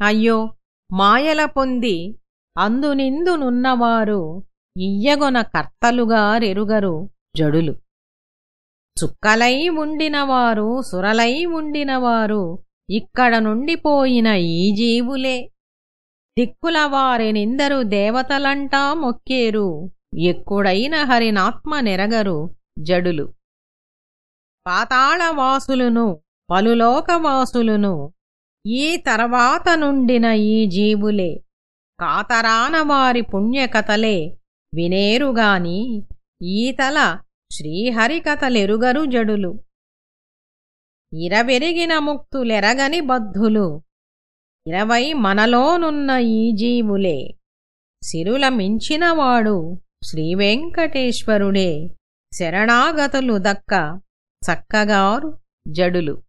అయ్యో మాయల పొంది అందునిందునున్నవారు ఇయ్యగొన కర్తలుగారెరుగరు జడులు. చుక్కలై ఉండినవారు సురలై ఉండినవారు ఇక్కడ నుండిపోయిన ఈ జీవులే. దిక్కుల వారినిందరు దేవతలంటా మొక్కేరు ఎక్కుడైన హరినాత్మ నెరగరు జడులు. పాతాళవాసులును పలులోకవాసులును ఈ తర్వాత నుండిన ఈ జీవులే. కాతరాన వారి పుణ్యకథలే వినేరుగాని ఈతల శ్రీహరికథలెరుగరు జడులు. ఇరవెరిగిన ముక్తులెరగని బద్ధులు. ఇరవై మనలోనున్న ఈ జీవులే. సిరుల మించినవాడు శ్రీవెంకటేశ్వరుడే. శరణాగతులు దక్క చక్కగారు జడులు.